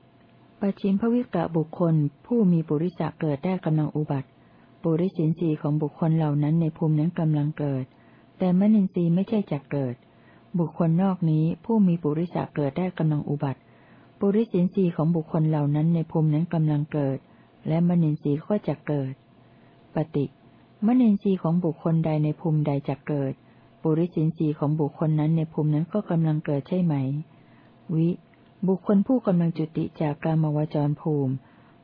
ปชิมพวิกะบุคคล ผู้มีปุริสะเกิดได้กำลังอุบัติ ปุริสินสีของบุคคลเหล่านั้นในภูมินั้นกำลังเกิด แต่มณินทรีย์ไม่ใช่จะเกิด บุคคลนอกนี้ผู้มีปุริสะเกิดได้กำลังอุบัติ ปุริสินสีของบุคคลเหล่านั้นในภูมินั้นกำลังเกิด และมนินทรีย์ก็จะเกิด ปฏิมนินทรีย์ของบุคคลใดในภูมิใดจะเกิด ปุริสินสีของบุคคลนั้นในภูมินั้นก็กำลังเกิดใช่ไหม วิ บุคคลผู้กำลังจุติจากกามวจรภูมิ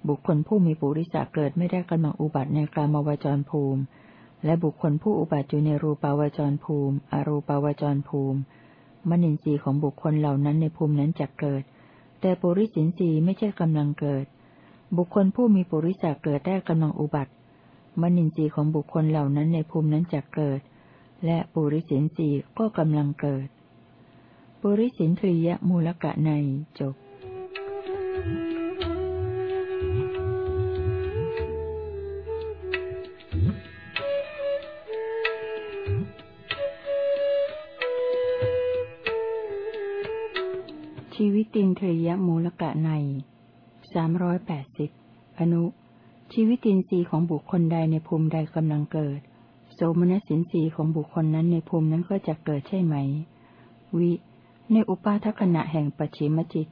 บุคคลผู้มีปุริสะเกิดไม่ได้กำลังอุบัติในกามวจรภูมิ และบุคคลผู้อุบัติอยู่ในรูปาวจรภูมิ อรูปาวจรภูมิมนินทรีย์ของบุคคลเหล่านั้นในภูมินั้นจะเกิด แต่ปุริสินสีไม่ใช่กำลังเกิด บุคคลผู้มีปุริสาเกิดได้กำลังอุบัติมนินทรีย์ของบุคคลเหล่านั้นในภูมินั้นจะเกิด และปุริสินสีก็กำลังเกิด ปุริสินทรียมูลกะในจบชีวิตินทรียมูลกะในสามร้อยแปดสิบอนุ ชีวิตินทรีย์ของบุคคลใดในภูมิใดกำลังเกิด โสมนัสินทรีย์ของบุคคลนั้นในภูมินั้นก็จะเกิดใช่ไหม วิ ในอุปาทขณะแห่งปัจฉิมจิต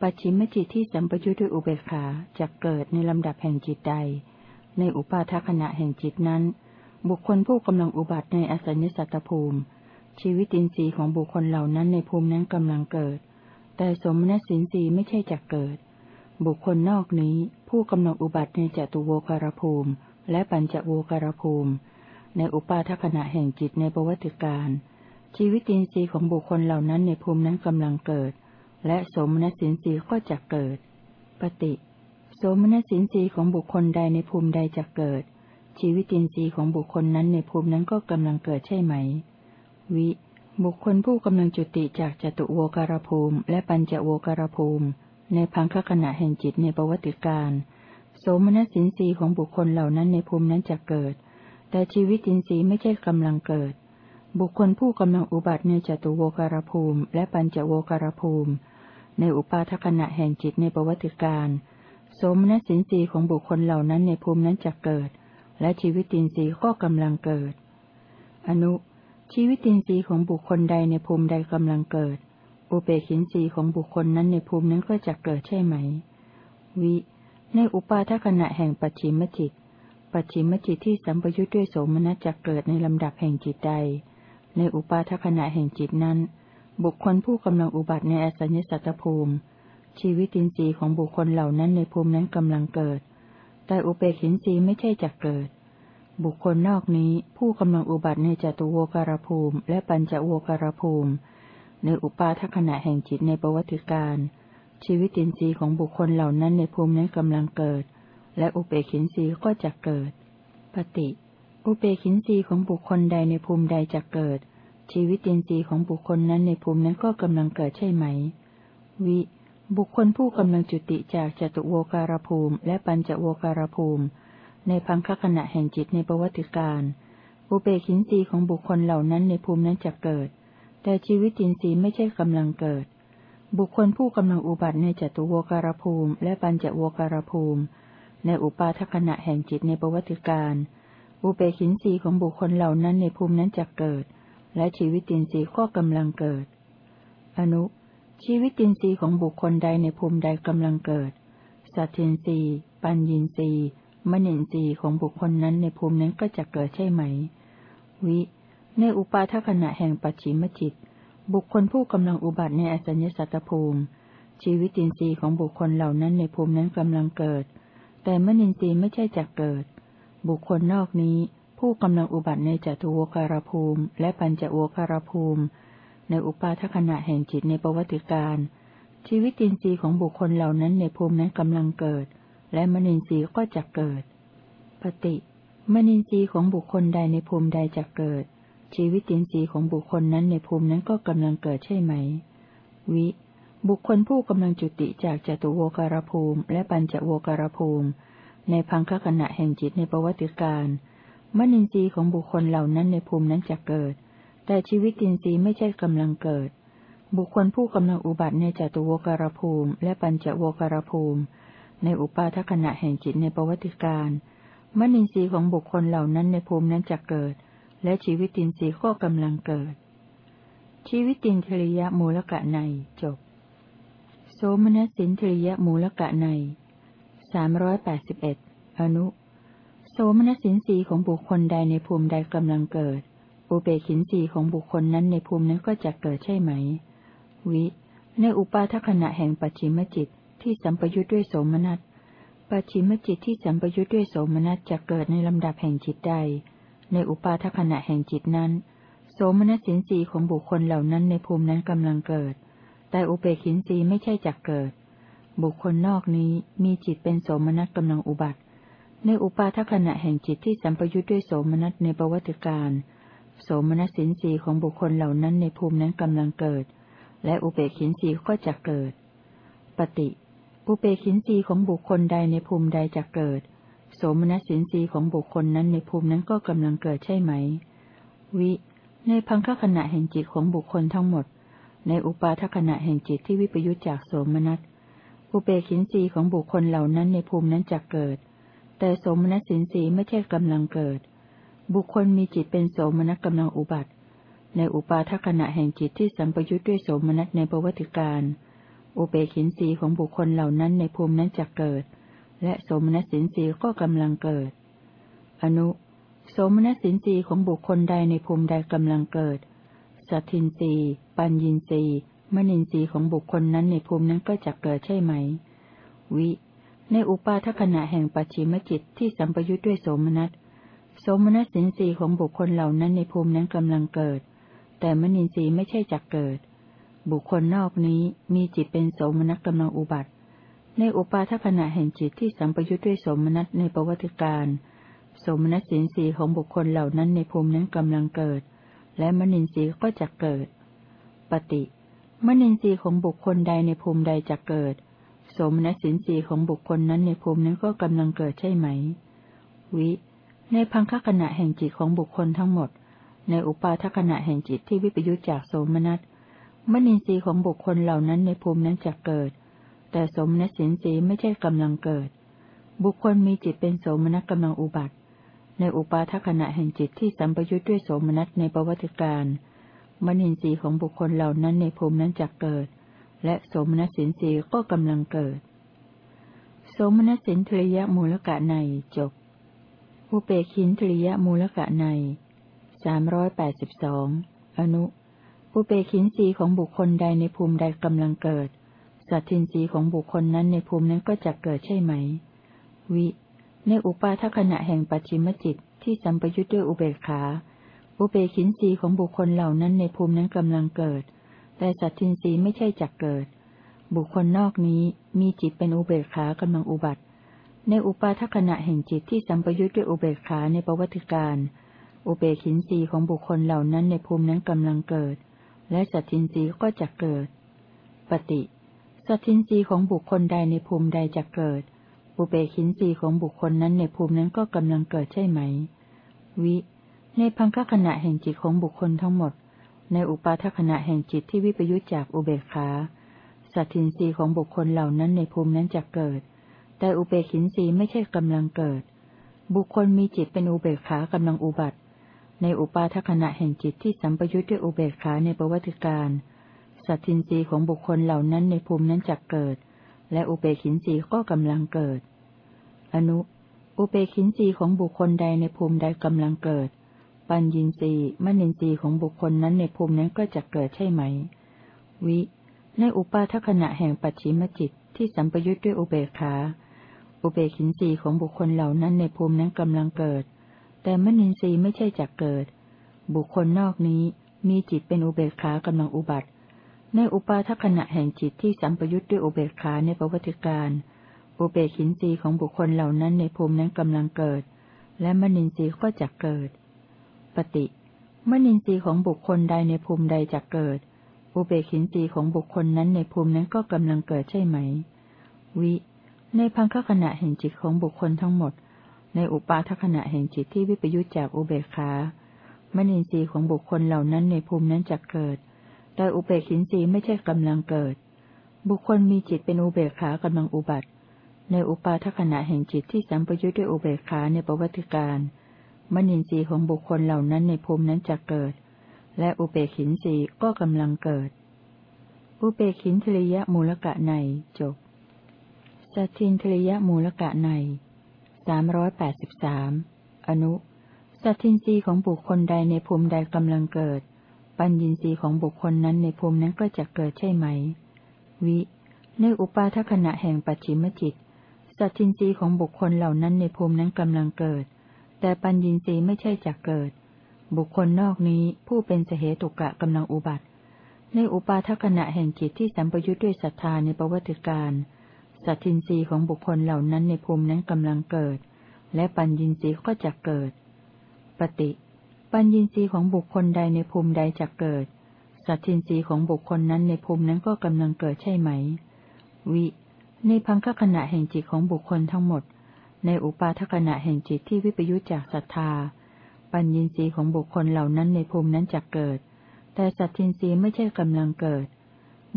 ปัจฉิมจิตที่สัมปยุทธ์ด้วยอุเบกขาจะเกิดในลำดับแห่งจิตใด ในอุปาทขณะแห่งจิตนั้น บุคคลผู้กำลังอุบัติในอสัญญสัตตภูมิ ชีวิตินทรีย์ของบุคคลเหล่านั้นในภูมินั้นกำลังเกิด แต่สมณสินทรีย์ไม่ใช่จะเกิด บุคคลนอกนี้ผู้กำลังอุบัติในจตุโวการภูมิ และปัญจโวการภูมิ ในอุปาทขณะแห่งจิตในประวัติการ ชีวิตินทรีย์ของบุคคลเหล่านั้นในภูมินั้นกำลังเกิด และสมณสินทรีย์ก็จะเกิด ปฏิ โสมนัสสินทรีย์ของบุคคลใดในภูมิใดจะเกิด ชีวิตินทรีย์ของบุคคลนั้นในภูมินั้นก็กำลังเกิดใช่ไหม วิ บุคคลผู้กำลังจุติจากจตุโวการภูมิ และปัญจโวการภูมิ ในพังคขณะแห่งจิตในประวัติการโสมนัสสินทรีย์ของบุคคลเหล่านั้นในภูมินั้นจะเกิด แต่ชีวิตินทรีย์ไม่ใช่กำลังเกิด บุคคลผู้กำลังอุบัติในจตุโวการภูมิ และปัญจโวการภูมิ ในอุปาทขณะแห่งจิตในประวัติการโสมนัสินทรีของบุคคลเหล่านั้นในภูมินั้นจะเกิด และชีวิตินทรีย์ก็กำลังเกิด อนุ ชีวิตินทรีย์ของบุคคลใดในภูมิใดกำลังเกิด อุเบกินทรีย์ของบุคคลนั้นในภูมินั้นก็จะเกิดใช่ไหม วิ ในอุปาทขณะแห่งปัจฉิมจิต ปัจฉิมจิตที่สัมปยุทธ์ด้วยโสมนัสจะเกิดในลำดับแห่งจิตใด ในอุปาทขณะแห่งจิตนั้น บุคคลผู้กำลังอุบัติในอสัญญสัตตภูมิ ชีวิตินทรีย์ของบุคคลเหล่านั้นในภูมินั้นกำลังเกิด แต่อุเบกินทรีย์ไม่ใช่จักเกิด บุคคลนอกนี้ผู้กำลังอุบัติในจตุโวการภูมิ และปัญจโวการภูมิ ในอุปาทขณะแห่งจิตในประวัติการชีวิตินทรีย์ของบุคคลเหล่านั้นในภูมินั้นกำลังเกิด และอุเบกินทรีย์ก็จะเกิด ปฏิ อุเบกินรีของบุคคลใดในภูมิใดจะเกิด ชีวิตินทรีย์ของบุคคลนั้นในภูมินั้นก็กำลังเกิดใช่ไหม วิ บุคคลผู้กำลังจุติจากจตุโวการภูมิ และปัญจโวการภูมิ ในพังคขณะแห่งจิตในประวัติการอุเบกินรีของบุคคลเหล่านั้นในภูมินั้นจะเกิด แต่ชีวิตินทรีย์ไม่ใช่กำลังเกิด บุคคลผู้กำลังอุบัติในจตุโวการภูมิ และปัญจโวการภูมิ ในอุปาทขณะแห่งจิตในประวัติการ อุเบกินรีของบุคคลเหล่านั้นในภูมินั้นจะเกิด และชีวิตินทรีย์ก็กำลังเกิด อนุ ชีวิตินทรีย์ของบุคคลใดในภูมิใดกำลังเกิด สัตทินทรีย์ ปัญญินทรีย์มณินทรีย์ของบุคคลนั้นในภูมินั้นก็จะเกิดใช่ไหม วิ ในอุปาทขณะแห่งปัจฉิมจิต บุคคลผู้กำลังอุบัติในอสัญญสัตตภูมิ ชีวิตินทรีย์ของบุคคลเหล่านั้นในภูมินั้นกำลังเกิด แต่มณินทรีย์ไม่ใช่จะเกิด บุคคลนอกนี้ ผู้กำลังอุบัติในจตุวการภูมิ และปัญจโวการภูมิ ในอุปาทขณะแห่งจิตในประวัติการ ชีวิตินทรีย์ของบุคคลเหล่านั้นในภูมินั้นกำลังเกิด และมนินทรีย์ก็จะเกิด ปฏิมนินทรีย์ของบุคคลใดในภูมิใดจะเกิด ชีวิตินทรีย์ของบุคคลนั้นในภูมินั้นก็กำลังเกิดใช่ไหม วิ บุคคลผู้กำลังจุติจากจตุโวการภูมิ และปัญจโวการภูมิ ในพังคขณะแห่งจิตในประวัติการมนินทรีย์ของบุคคลเหล่านั้นในภูมินั้นจะเกิด แต่ชีวิตินทรีย์ไม่ใช่กำลังเกิด บุคคลผู้กำลังอุบัติในจตุวการภูมิ และปัญจวการภูมิ ในอุปาทขณะแห่งจิตในประวัติการมนินทรีย์ของบุคคลเหล่านั้นในภูมินั้นจะเกิด และชีวิตินทรีย์ก็กำลังเกิด ชีวิตินทริยมูลกะในจบ โสมนัสินทริยมูลกะใน สามร้อยแปดสิบเอ็ดอนุ โสมนัสินทรีของบุคคลใดในภูมิใดกำลังเกิด อุเบกินสีของบุคคลนั้นในภูมินั้นก็จะเกิดใช่ไหม วิ ในอุปาทขณะแห่งปัจฉิมจิตที่สัมปยุทธ์ด้วยโสมนัสปัจฉิมจิตที่สัมปยุทธ์ด้วยโสมนัสจะเกิดในลำดับแห่งจิตใด ในอุปาทขณะแห่งจิตนั้น โสมนัสสินสีของบุคคลเหล่านั้นในภูมินั้นกำลังเกิด แต่อุเบกินสีไม่ใช่จักเกิด บุคคลนอกนี้มีจิตเป็นโสมนัสกำลังอุบัติ ในอุปาทขณะแห่งจิตที่สัมปยุทธ์ด้วยโสมนัสในประวัติการ โสมนัสินสีของบุคคลเหล่านั้นในภูมินั้นกำลังเกิด และอุเบกินสีก็จะเกิด ปฏิ อุเบกินสีของบุคคลใดในภูมิใดจะเกิด โสมนัสินสีของบุคคลนั้นในภูมินั้นก็กำลังเกิดใช่ไหม วิ ในพังคขณะแห่งจิตของบุคคลทั้งหมด ในอุปาทขณะแห่งจิตที่วิปยุจจากโสมนัส อุเบกินรีของบุคคลเหล่านั้นในภูมินั้นจะเกิด แต่โสมนัสสินสีไม่ใช่กำลังเกิด บุคคลมีจิตเป็นโสมนัสกำลังอุบัติ ในอุปาทขณะแห่งจิตที่สัมปยุจด้วยโสมนัสในประวัติการ อุเบกินรีของบุคคลเหล่านั้นในภูมินั้นจะเกิด และโสมนัสสินสีก็กำลังเกิด อนุ โสมนัสสินสีของบุคคลใดในภูมิใดกำลังเกิด สัตทินรีปัญญินรี มณินทรีย์ของบุคคลนั้นในภูมินั้นก็จะเกิดใช่ไหม วิ ในอุปาทขณะแห่งปัจฉิมจิตที่สัมปยุทธ์ด้วยโสมนัส โสมนัสสินทรีย์ของบุคคลเหล่านั้นในภูมินั้นกำลังเกิด แต่มณินทรีย์ไม่ใช่จักเกิด บุคคลนอกนี้มีจิตเป็นโสมนัสกำลังอุบัติ ในอุปาทขณะแห่งจิตที่สัมปยุทธ์ด้วยโสมนัสในประวัติการโสมนัสสินทรีย์ของบุคคลเหล่านั้นในภูมินั้นกำลังเกิด และมณินทรีย์ก็จะเกิด ปฏิ มนินทรีย์ของบุคคลใดในภูมิใดจะเกิด สมณสินทรีย์ของบุคคลนั้นในภูมินั้นก็กำลังเกิดใช่ไหม วิ ในพังคขณะแห่งจิตของบุคคลทั้งหมด ในอุปาทขณะแห่งจิตที่วิปยุจจากโสมนัสมนินทรีย์ของบุคคลเหล่านั้นในภูมินั้นจะเกิด แต่สมณสินทรีย์ไม่ใช่กำลังเกิด บุคคลมีจิตเป็นโสมนัสกำลังอุบัติ ในอุปาทขณะแห่งจิตที่สัมปยุจด้วยโสมนัสในประวัติการ มนินทรีย์ของบุคคลเหล่านั้นในภูมินั้นจะเกิด และสมนัสินทรีย์ก็กำลังเกิด สมนัสินทริยมูลกะในจบ อุเปคินทริยมูลกะในสามร้อยแปดสิบสองอนุอุเปคินรีของบุคคลใดในภูมิใดกำลังเกิด สัตทินรีของบุคคลนั้นในภูมินั้นก็จะเกิดใช่ไหม วิ ในอุปาทขณะแห่งปัจฉิมจิตที่สัมปยุทธ์ด้วยอุเบกขา อุเบกินรีของบุคคลเหล่านั้นในภูมินั้นกำลังเกิด แต่สัตทินรีไม่ใช่จักเกิด บุคคลนอกนี้มีจิตเป็นอุเบกขากำลังอุบัติ ในอุปาทขณะแห่งจิตที่สัมปยุทธ์ด้วยอุเบกขาในประวัติการ อุเบกินรีของบุคคลเหล่านั้นในภูมินั้นกำลังเกิด และสัตทินรีก็จะเกิด ปฏิ สัตทินรีของบุคคลใดในภูมิใดจะเกิด อุเบกินรีของบุคคลนั้นในภูมินั้นก็กำลังเกิดใช่ไหม วิ ในพังคขณะแห่งจิตของบุคคลทั้งหมด ในอุปาทขณะแห่งจิตที่วิปยุจจากอุเบกขาสัตทินรีของบุคคลเหล่านั้นในภูมินั้นจะเกิด แต่อุเบกินรีไม่ใช่กำลังเกิด บุคคลมีจิตเป็นอุเบกขากำลังอุบัติ ในอุปาทขณะแห่งจิตที่สัมปยุจด้วยอุเบกขาในประวัติการสัตทินรีของบุคคลเหล่านั้นในภูมินั้นจะเกิด และอุเบกินรีก็กำลังเกิด อนุ อุเบกินรีของบุคคลใดในภูมิใดกำลังเกิด ปัญญินรีมณินทรีย์ของบุคคลนั้นในภูมินั้นก็จะเกิดใช่ไหม วิ ในอุปาทขณะแห่งปัจฉิมจิตที่สัมปยุทธ์ด้วยอุเบกขา อุเบกินรีของบุคคลเหล่านั้นในภูมินั้นกำลังเกิด แต่มณินทรีย์ไม่ใช่จักเกิด บุคคลนอกนี้มีจิตเป็นอุเบกขากำลังอุบัติ ในอุปาทขณะแห่งจิตที่สัมปยุทธ์ด้วยอุเบกขาในประวัติการอุเบกินรีของบุคคลเหล่านั้นในภูมินั้นกำลังเกิด และมณินทรีย์ก็จะเกิด ปฏิมนินทรีย์ของบุคคลใดในภูมิใดจะเกิด อุเบกินทรีย์ของบุคคลนั้นในภูมินั้นก็กำลังเกิดใช่ไหม วิ ในพังคขณะแห่งจิตของบุคคลทั้งหมด ในอุปาทขณะแห่งจิตที่วิปยุจจากอุเบกขามนินทรีย์ของบุคคลเหล่านั้นในภูมินั้นจะเกิด แต่อุเบกินทรีย์ไม่ใช่กำลังเกิด บุคคลมีจิตเป็นอุเบกขากำลังอุบัติ ในอุปาทขณะแห่งจิตที่สัมปยุจด้วยอุเบกขาในประวัติการ มนินทรีย์ของบุคคลเหล่านั้นในภูมินั้นจะเกิด และอุเบกินทรีย์ก็กำลังเกิด อุเบกินทริยมูลกะในจบสัตินทริยมูลกะในสามร้อยแปดสิบสามอนุสัตินทรีย์ของบุคคลใดในภูมิใดกำลังเกิด ปัญญินทรีย์ของบุคคลนั้นในภูมินั้นก็จะเกิดใช่ไหม วิ ในอุปาทขณะแห่งปัจฉิมจิตสัตินทรีย์ของบุคคลเหล่านั้นในภูมินั้นกำลังเกิด แต่ปัญญินทรีย์ไม่ใช่จักเกิด บุคคลนอกนี้ผู้เป็นเสเหตุกะกำลังอุบัติ ในอุปาทขณะแห่งจิตที่สัมปยุทธ์ด้วยศรัทธาในประวัติการสัตทินรีของบุคคลเหล่านั้นในภูมินั้นกำลังเกิด และปัญญินทรีย์ก็จะเกิด ปฏิ ปัญญินทรีย์ของบุคคลใดในภูมิใดจะเกิด สัตทินรีของบุคคลนั้นในภูมินั้นก็กำลังเกิดใช่ไหม วิ ในพังคขณะแห่งจิตของบุคคลทั้งหมด ในอุปาทขณะแห่งจิตที่วิปยุจจากศรัทธา ปัญญีสีของบุคคลเหล่านั้นในภูมินั้นจะเกิด แต่สัตทินรีไม่ใช่กำลังเกิด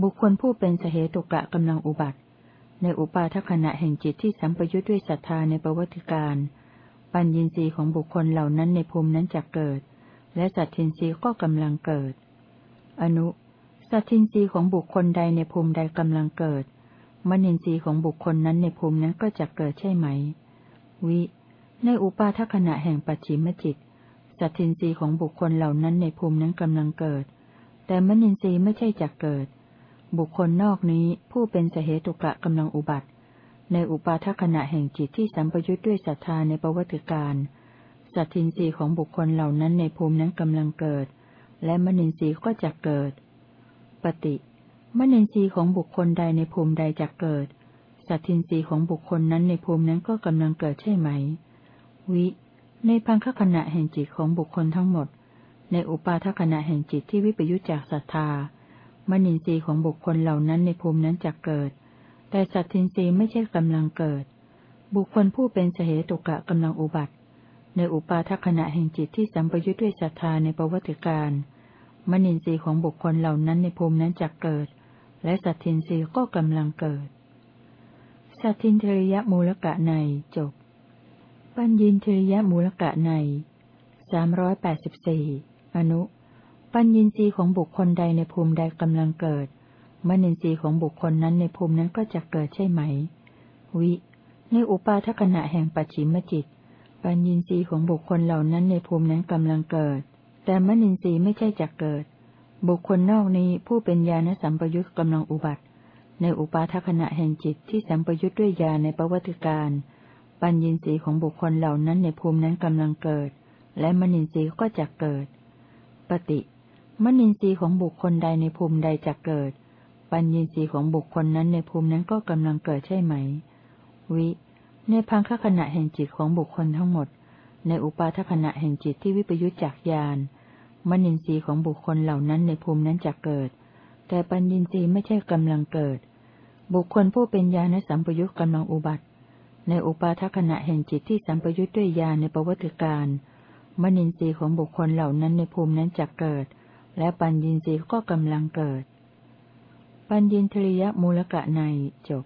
บุคคลผู้เป็นสเหตุกะกำลังอุบัติ ในอุปาทขณะแห่งจิตที่สัมปยุทธ์ด้วยศรัทธาในประวัติการ ปัญญินทรีย์ของบุคคลเหล่านั้นในภูมินั้นจะเกิด และสัตทินรีก็กำลังเกิด อนุสัตทินรีของบุคคลใดในภูมิใดกำลังเกิดมนินทรีย์ของบุคคลนั้นในภูมินั้นก็จะเกิดใช่ไหม วิ ในอุปาทขณะแห่งปัจฉิมจิต สัตทินรีของบุคคลเหล่านั้นในภูมินั้นกำลังเกิด แต่มนินทรีย์ไม่ใช่จักเกิด บุคคลนอกนี้ผู้เป็นสเหตุกะกำลังอุบัติ ในอุปาทขณะแห่งจิตที่สัมปยุทธ์ด้วยศรัทธาในประวัติการสัตทินรีของบุคคลเหล่านั้นในภูมินั้นกำลังเกิด และมนินทรีย์ก็จะเกิด ปฏิ มนินทรีย์ของบุคคลใดในภูมิใดจะเกิด สัตทินรีของบุคคลนั้นในภูมินั้นก็กำลังเกิดใช่ไหม วิ ในพังคขณะแห่งจิตของบุคคลทั้งหมด ในอุปาทขณะแห่งจิตที่วิปยุจจากศรัทธามนินทรีย์ของบุคคลเหล่านั้นในภูมินั้นจะเกิด แต่สัตทินทรีย์ไม่ใช่กำลังเกิด บุคคลผู้เป็นเสหตุกะกำลังอุบัติ ในอุปาทขณะแห่งจิตที่สัมปยุทธ์ด้วยศรัทธาในประวัติการมนินทรีย์ของบุคคลเหล่านั้นในภูมินั้นจะเกิด และสัตทินทรีย์ก็กำลังเกิด สัตทินเทริยมูลกะในจบ ปัญญินทริยมูลกะในสามร้อยแปดสิบสี่อนุ ปัญญินทรีย์ของบุคคลใดในภูมิใดกำลังเกิดมนินทรีย์ของบุคคลนั้นในภูมินั้นก็จะเกิดใช่ไหม วิ ในอุปาทขณะแห่งปัจฉิมจิต ปัญญินทรีย์ของบุคคลเหล่านั้นในภูมินั้นกำลังเกิด แต่มนินทรีย์ไม่ใช่จะเกิด บุคคลนอกนี้ผู้เป็นญาณสัมปยุตกำลังอุบัติ ในอุปาทขณะแห่งจิตที่สัมปยุตด้วยญาในประวัติการ ปัญญินทรีย์ของบุคคลเหล่านั้นในภูมินั้นกำลังเกิด และมณินทรีย์ก็จะเกิด ปฏิมณินทรีย์ของบุคคลใดในภูมิใดจะเกิด ปัญญินทรีย์ของบุคคลนั้นในภูมินั้นก็กำลังเกิดใช่ไหม วิ ในพังคขณะแห่งจิตของบุคคลทั้งหมด ในอุปาทขณะแห่งจิตที่วิปยุจจากญาณมณินทรีย์ของบุคคลเหล่านั้นในภูมินั้นจะเกิด แต่ปัญญินทรีย์ไม่ใช่กำลังเกิด บุคคลผู้เป็นญาณสัมปยุตกำลังอุบัติ ในอุปาทขณะแห่งจิตที่สัมปยุตด้วยญาณในประวัติการมนินทรีย์ของบุคคลเหล่านั้นในภูมินั้นจะเกิด และปัญญินทรีย์ก็กำลังเกิด ปัญญินทริยมูลกะในจบ